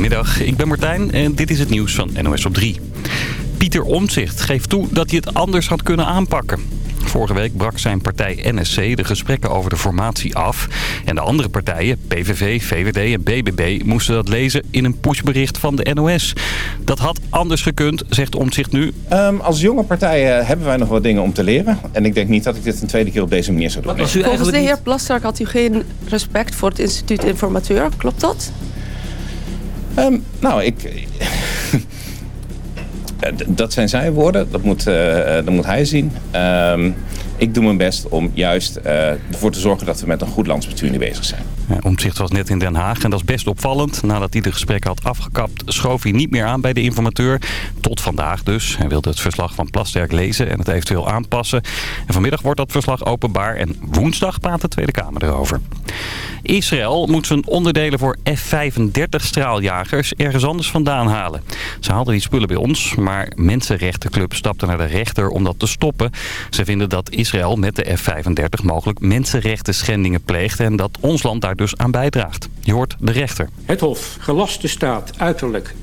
Goedemiddag, ik ben Martijn en dit is het nieuws van NOS op 3. Pieter Omtzigt geeft toe dat hij het anders had kunnen aanpakken. Vorige week brak zijn partij NSC de gesprekken over de formatie af. En de andere partijen, PVV, VVD en BBB, moesten dat lezen in een pushbericht van de NOS. Dat had anders gekund, zegt Omtzigt nu. Ehm, als jonge partijen hebben wij nog wat dingen om te leren. En ik denk niet dat ik dit een tweede keer op deze manier zou doen. Volgens de heer Plasterk had u geen respect voor het instituut informateur. Klopt dat? Ehm, nou, ik... Eh, dat zijn zijn woorden, dat moet, uh, dat moet hij zien. Ehm, ik doe mijn best om juist ervoor te zorgen dat we met een goed landsbestuur bezig zijn. Ja, Omtzigt was net in Den Haag en dat is best opvallend. Nadat hij de gesprek had afgekapt, schoof hij niet meer aan bij de informateur. Tot vandaag dus. Hij wilde het verslag van Plasterk lezen en het eventueel aanpassen. En vanmiddag wordt dat verslag openbaar en woensdag praat de Tweede Kamer erover. Israël moet zijn onderdelen voor F-35 straaljagers ergens anders vandaan halen. Ze haalden die spullen bij ons, maar Mensenrechtenclub stapte naar de rechter om dat te stoppen. Ze vinden dat Israël met de F-35 mogelijk mensenrechten schendingen pleegt en dat ons land daar dus aan bijdraagt. Je hoort de rechter. Het Hof gelaste staat uiterlijk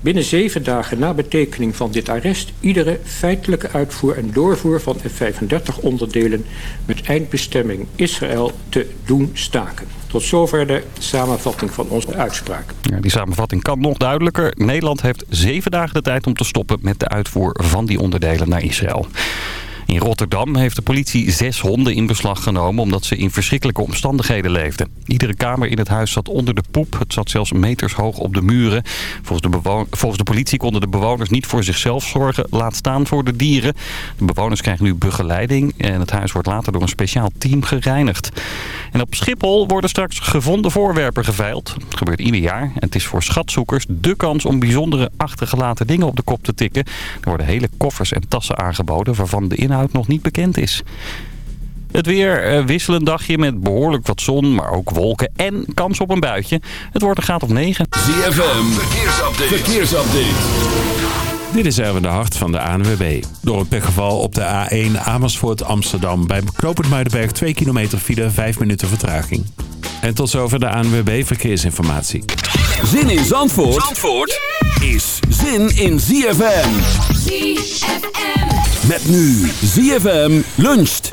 binnen zeven dagen na betekening van dit arrest... iedere feitelijke uitvoer en doorvoer van F-35-onderdelen... met eindbestemming Israël te doen staken. Tot zover de samenvatting van onze uitspraak. Ja, die samenvatting kan nog duidelijker. Nederland heeft zeven dagen de tijd om te stoppen met de uitvoer van die onderdelen naar Israël. In Rotterdam heeft de politie zes honden in beslag genomen... omdat ze in verschrikkelijke omstandigheden leefden. Iedere kamer in het huis zat onder de poep. Het zat zelfs meters hoog op de muren. Volgens de, volgens de politie konden de bewoners niet voor zichzelf zorgen... laat staan voor de dieren. De bewoners krijgen nu begeleiding... en het huis wordt later door een speciaal team gereinigd. En op Schiphol worden straks gevonden voorwerpen geveild. Dat gebeurt ieder jaar. Het is voor schatzoekers de kans om bijzondere achtergelaten dingen op de kop te tikken. Er worden hele koffers en tassen aangeboden... waarvan de inhoud nog niet bekend is. Het weer, uh, wisselend dagje met behoorlijk wat zon, maar ook wolken en kans op een buitje. Het wordt een graad of 9. ZFM, verkeersupdate. verkeersupdate. Dit is Erwin de Hart van de ANWB. Door een pechgeval op de A1 Amersfoort Amsterdam. Bij Knopend Muidenberg 2 kilometer file, 5 minuten vertraging. En tot zover de ANWB Verkeersinformatie. Zin in Zandvoort, Zandvoort is zin in ZFM. ZFM. Met nu ZFM luncht.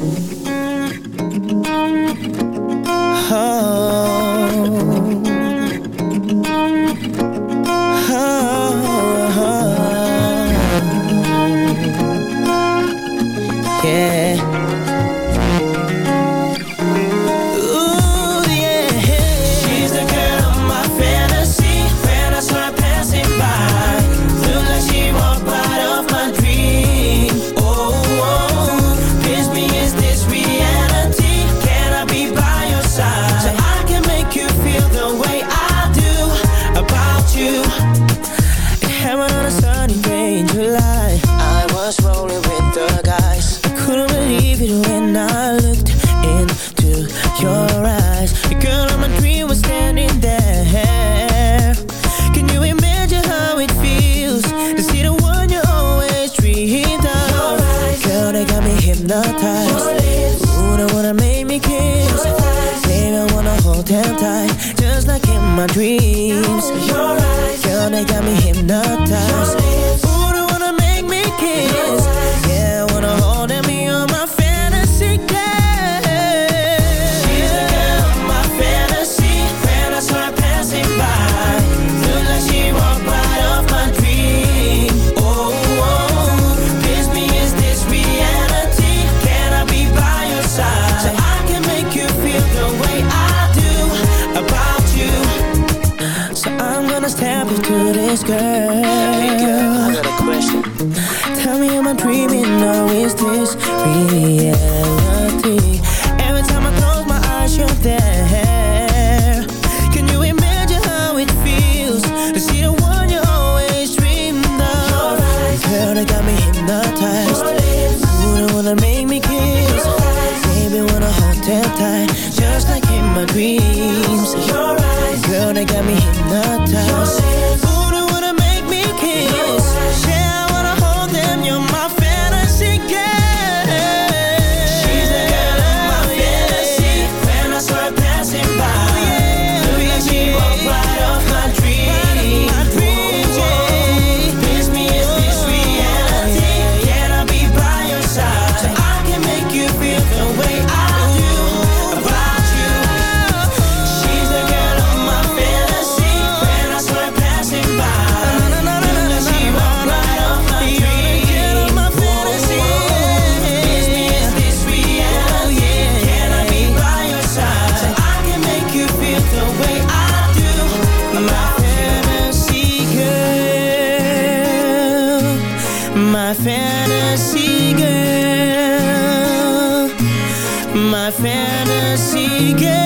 My dreams. My fantasy girl.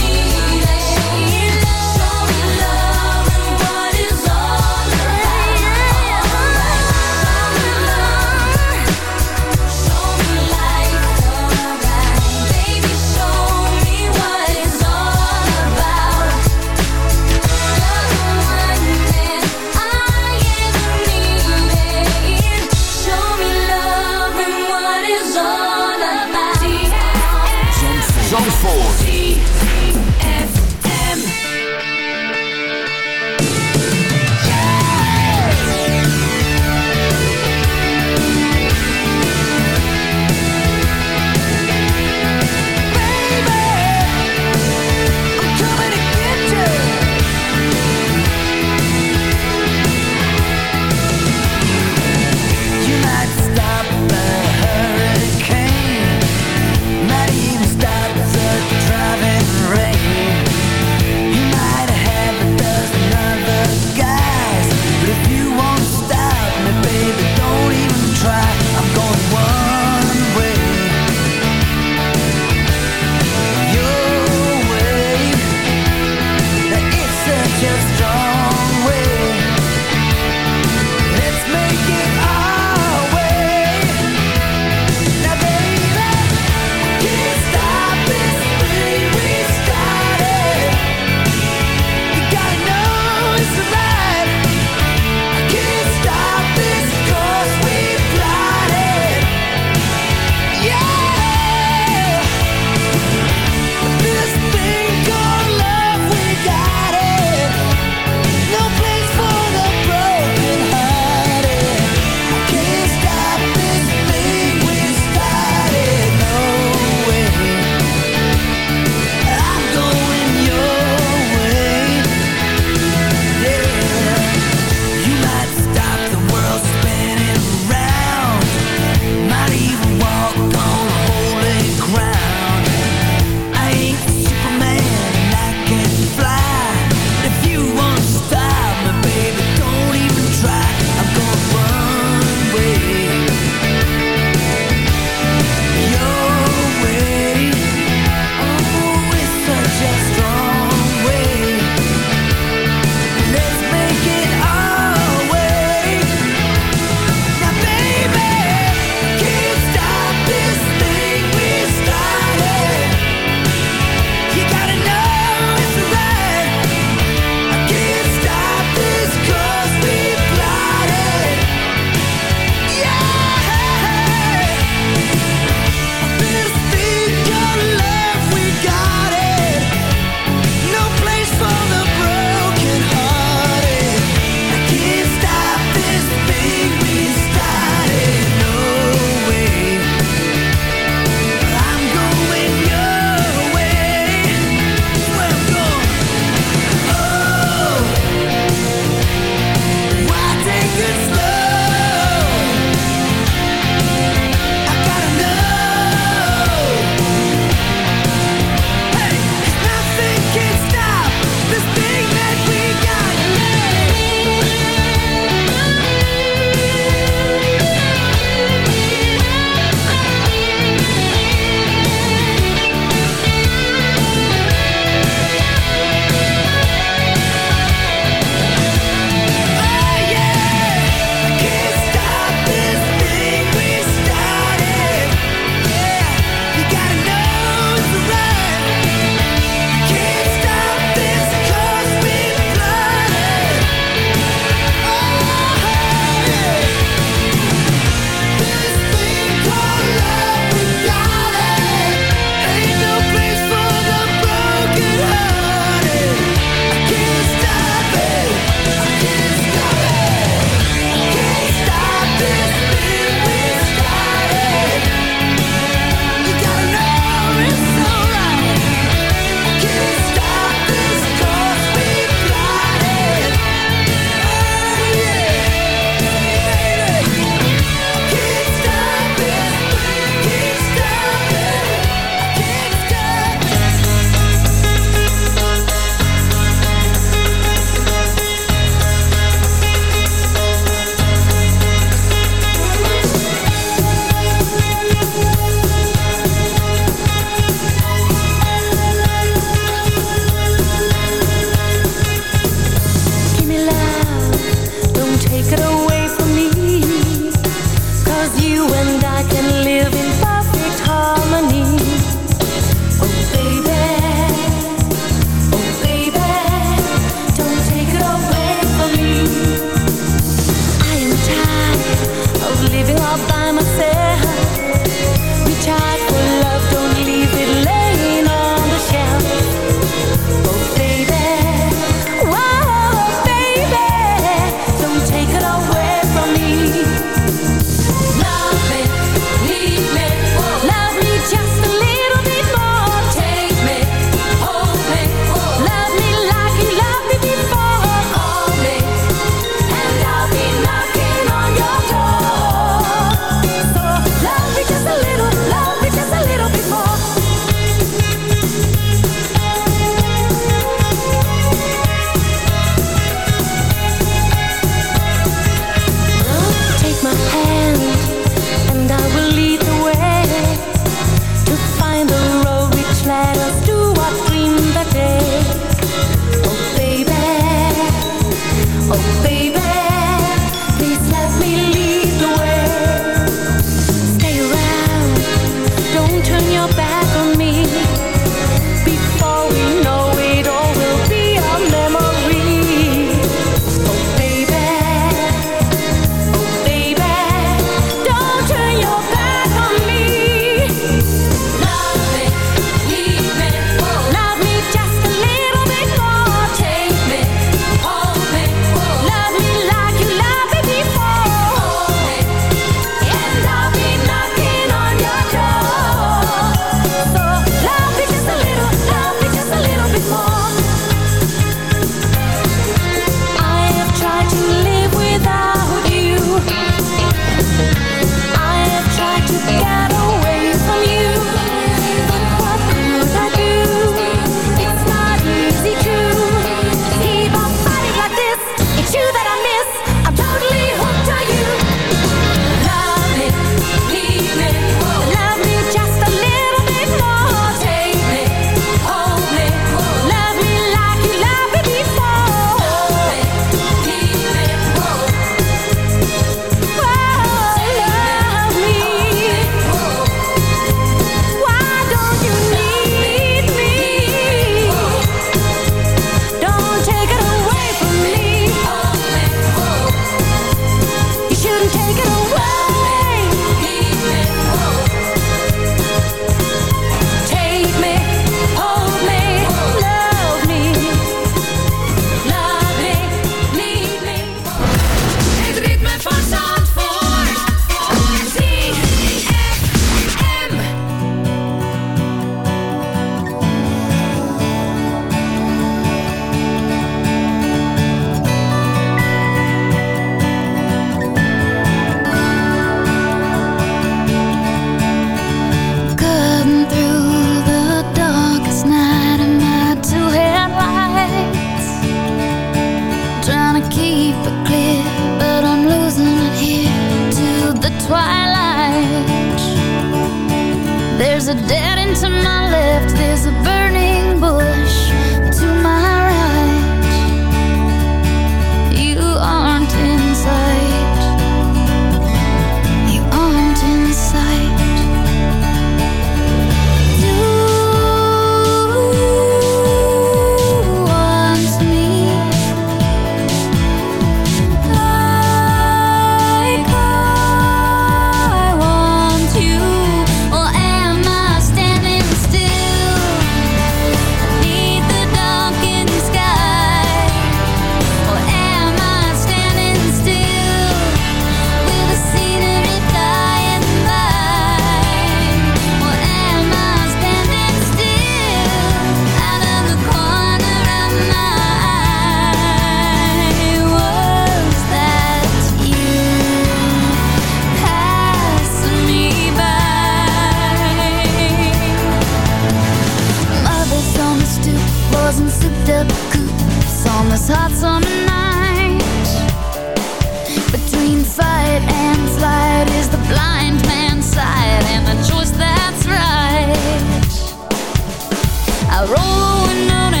I roll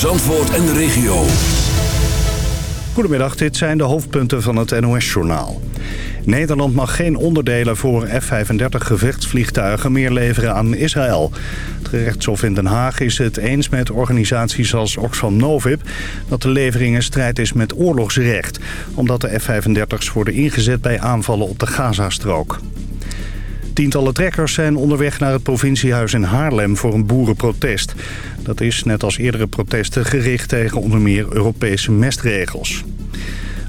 Zandvoort en de regio. Goedemiddag, dit zijn de hoofdpunten van het NOS-journaal. Nederland mag geen onderdelen voor F-35 gevechtsvliegtuigen meer leveren aan Israël. Het gerechtshof in Den Haag is het eens met organisaties als Oxfam Novib... dat de levering een strijd is met oorlogsrecht... omdat de F-35's worden ingezet bij aanvallen op de Gazastrook. Tientallen trekkers zijn onderweg naar het provinciehuis in Haarlem voor een boerenprotest. Dat is, net als eerdere protesten, gericht tegen onder meer Europese mestregels.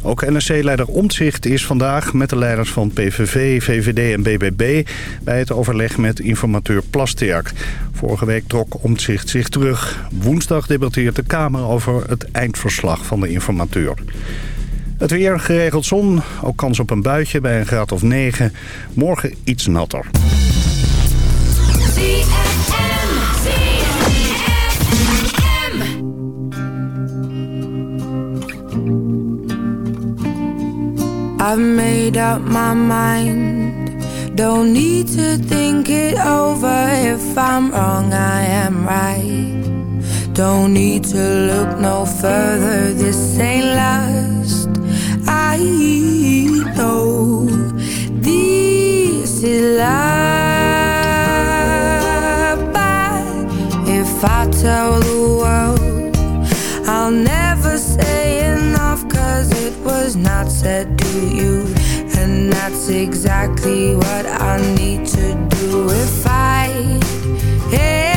Ook NSC-leider Omtzigt is vandaag met de leiders van PVV, VVD en BBB... bij het overleg met informateur Plasterk. Vorige week trok Omtzigt zich terug. Woensdag debatteert de Kamer over het eindverslag van de informateur. Het weer geregeld zon, ook kans op een buitje bij een graad of 9. Morgen iets natter. I've made up my mind. Don't need to think it over. If I'm wrong, I am right. Don't need to look no further. This ain't last. Exactly what I need to do. If I end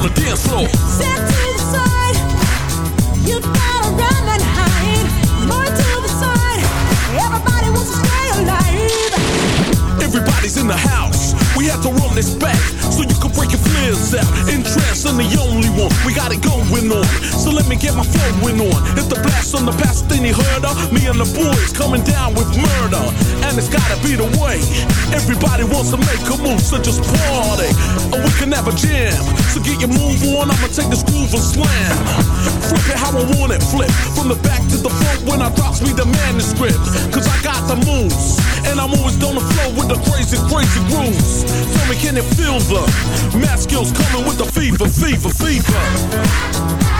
on the dance floor. Step to the side. You gotta run and hide. More to the side. Everybody wants to. Everybody's in the house. We have to run this back so you can break your flares out. Interest in the only one. We got it going on. So let me get my flowing on. Hit the blast on the past thing you heard of. Me and the boys coming down with murder. And it's gotta be the way. Everybody wants to make a move, so just party. Or we can have a jam. So get your move on. I'ma take this groove and slam. Flip it how I want it. Flip from the back to the front when I drops me the manuscript. Cause I got the moves. And I'm always on the flow with the crazy, crazy grooves. Tell me, can you feel the math skills coming with the fever, fever, fever?